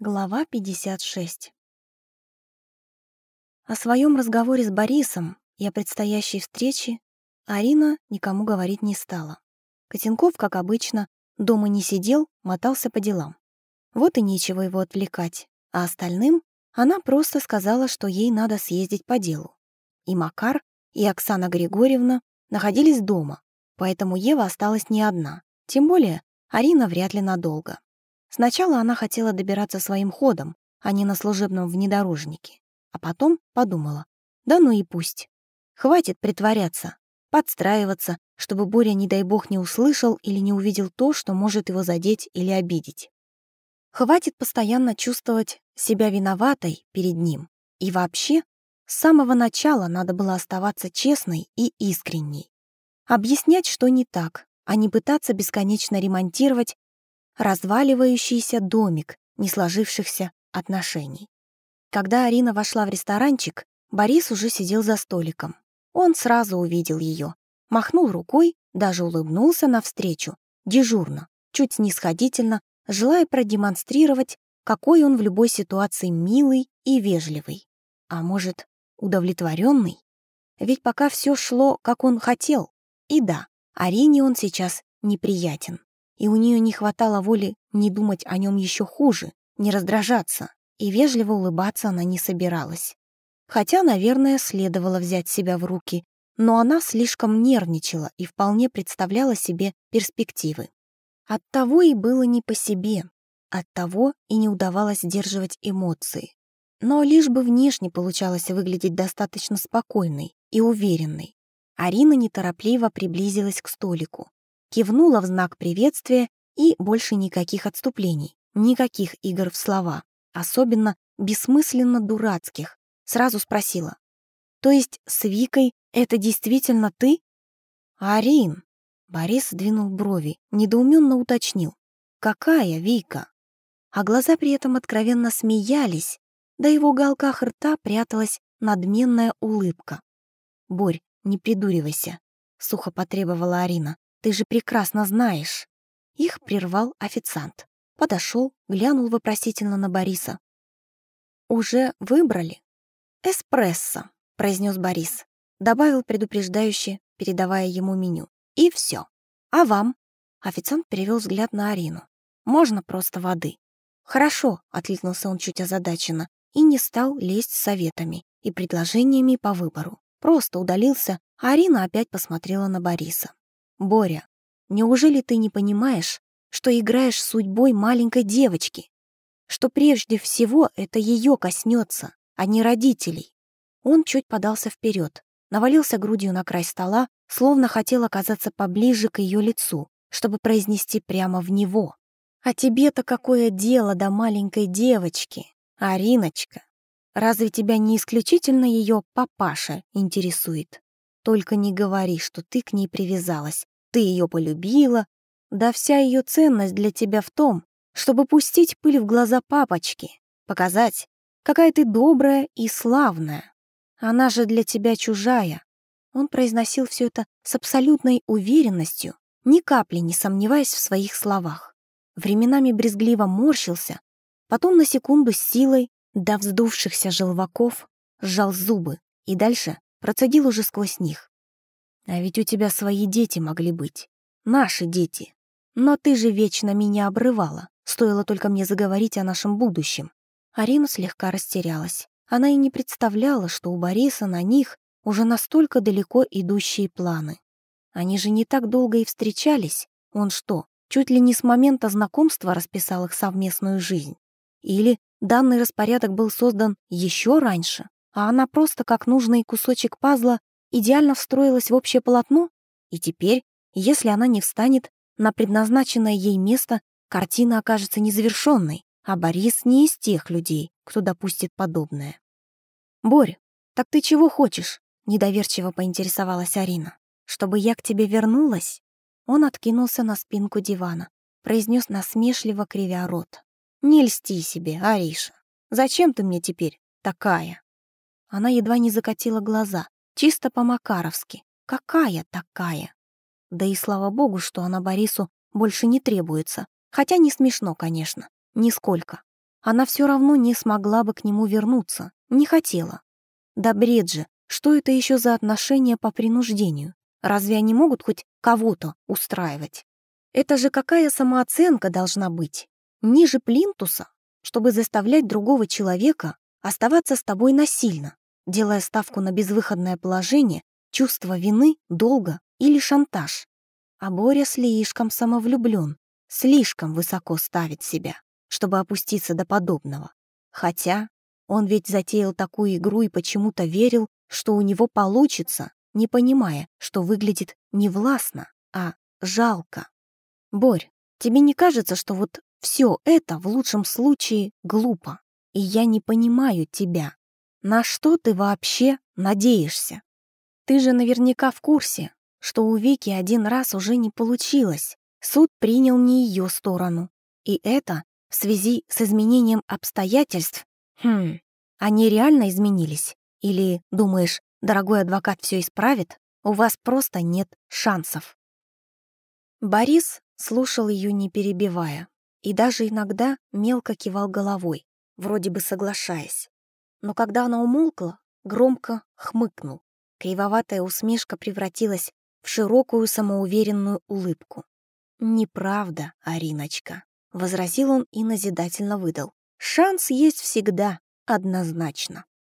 Глава 56 О своем разговоре с Борисом и о предстоящей встрече Арина никому говорить не стала. Котенков, как обычно, дома не сидел, мотался по делам. Вот и нечего его отвлекать, а остальным она просто сказала, что ей надо съездить по делу. И Макар, и Оксана Григорьевна находились дома, поэтому Ева осталась не одна, тем более Арина вряд ли надолго. Сначала она хотела добираться своим ходом, а не на служебном внедорожнике. А потом подумала, да ну и пусть. Хватит притворяться, подстраиваться, чтобы Боря, не дай бог, не услышал или не увидел то, что может его задеть или обидеть. Хватит постоянно чувствовать себя виноватой перед ним. И вообще, с самого начала надо было оставаться честной и искренней. Объяснять, что не так, а не пытаться бесконечно ремонтировать разваливающийся домик несложившихся отношений. Когда Арина вошла в ресторанчик, Борис уже сидел за столиком. Он сразу увидел ее, махнул рукой, даже улыбнулся навстречу, дежурно, чуть снисходительно, желая продемонстрировать, какой он в любой ситуации милый и вежливый. А может, удовлетворенный? Ведь пока все шло, как он хотел. И да, Арине он сейчас неприятен и у нее не хватало воли не думать о нем еще хуже, не раздражаться, и вежливо улыбаться она не собиралась. Хотя, наверное, следовало взять себя в руки, но она слишком нервничала и вполне представляла себе перспективы. Оттого и было не по себе, оттого и не удавалось сдерживать эмоции. Но лишь бы внешне получалось выглядеть достаточно спокойной и уверенной. Арина неторопливо приблизилась к столику кивнула в знак приветствия и больше никаких отступлений, никаких игр в слова, особенно бессмысленно дурацких. Сразу спросила. «То есть с Викой это действительно ты?» «Арин!» Борис сдвинул брови, недоуменно уточнил. «Какая Вика?» А глаза при этом откровенно смеялись, да и в уголках рта пряталась надменная улыбка. «Борь, не придуривайся», — сухо потребовала Арина. Ты же прекрасно знаешь». Их прервал официант. Подошел, глянул вопросительно на Бориса. «Уже выбрали?» «Эспрессо», — произнес Борис. Добавил предупреждающе, передавая ему меню. «И все. А вам?» Официант перевел взгляд на Арину. «Можно просто воды». «Хорошо», — откликнулся он чуть озадаченно, и не стал лезть советами и предложениями по выбору. Просто удалился, а Арина опять посмотрела на Бориса. Боря, неужели ты не понимаешь, что играешь судьбой маленькой девочки? Что прежде всего это ее коснется, а не родителей? Он чуть подался вперед, навалился грудью на край стола, словно хотел оказаться поближе к ее лицу, чтобы произнести прямо в него. «А тебе-то какое дело до маленькой девочки, Ариночка? Разве тебя не исключительно ее папаша интересует? Только не говори, что ты к ней привязалась, ты ее полюбила. Да вся ее ценность для тебя в том, чтобы пустить пыль в глаза папочки, показать, какая ты добрая и славная. Она же для тебя чужая. Он произносил все это с абсолютной уверенностью, ни капли не сомневаясь в своих словах. Временами брезгливо морщился, потом на секунду с силой, до вздувшихся желваков, сжал зубы и дальше процедил уже сквозь них. А ведь у тебя свои дети могли быть. Наши дети. Но ты же вечно меня обрывала. Стоило только мне заговорить о нашем будущем. Арина слегка растерялась. Она и не представляла, что у Бориса на них уже настолько далеко идущие планы. Они же не так долго и встречались. Он что, чуть ли не с момента знакомства расписал их совместную жизнь? Или данный распорядок был создан еще раньше, а она просто как нужный кусочек пазла идеально встроилась в общее полотно, и теперь, если она не встанет на предназначенное ей место, картина окажется незавершенной, а Борис не из тех людей, кто допустит подобное. «Борь, так ты чего хочешь?» — недоверчиво поинтересовалась Арина. «Чтобы я к тебе вернулась?» Он откинулся на спинку дивана, произнес насмешливо кривя рот. «Не льсти себе, Ариша. Зачем ты мне теперь такая?» Она едва не закатила глаза, Чисто по-макаровски. Какая такая? Да и слава богу, что она Борису больше не требуется. Хотя не смешно, конечно. Нисколько. она все равно не смогла бы к нему вернуться, не хотела. Да бред же, что это еще за отношения по принуждению? Разве они могут хоть кого-то устраивать? Это же какая самооценка должна быть? Ниже плинтуса, чтобы заставлять другого человека оставаться с тобой насильно, делая ставку на безвыходное положение, чувство вины, долга или шантаж. А Боря слишком самовлюблен, слишком высоко ставит себя, чтобы опуститься до подобного. Хотя он ведь затеял такую игру и почему-то верил, что у него получится, не понимая, что выглядит не властно, а жалко. Борь, тебе не кажется, что вот все это в лучшем случае глупо? И я не понимаю тебя. На что ты вообще надеешься? Ты же наверняка в курсе, что у Вики один раз уже не получилось. Суд принял не ее сторону. И это в связи с изменением обстоятельств. Хм, они реально изменились? Или, думаешь, дорогой адвокат все исправит? У вас просто нет шансов. Борис слушал ее, не перебивая, и даже иногда мелко кивал головой, вроде бы соглашаясь. Но когда она умолкла, громко хмыкнул. Кривоватая усмешка превратилась в широкую самоуверенную улыбку. «Неправда, Ариночка», — возразил он и назидательно выдал. «Шанс есть всегда, однозначно».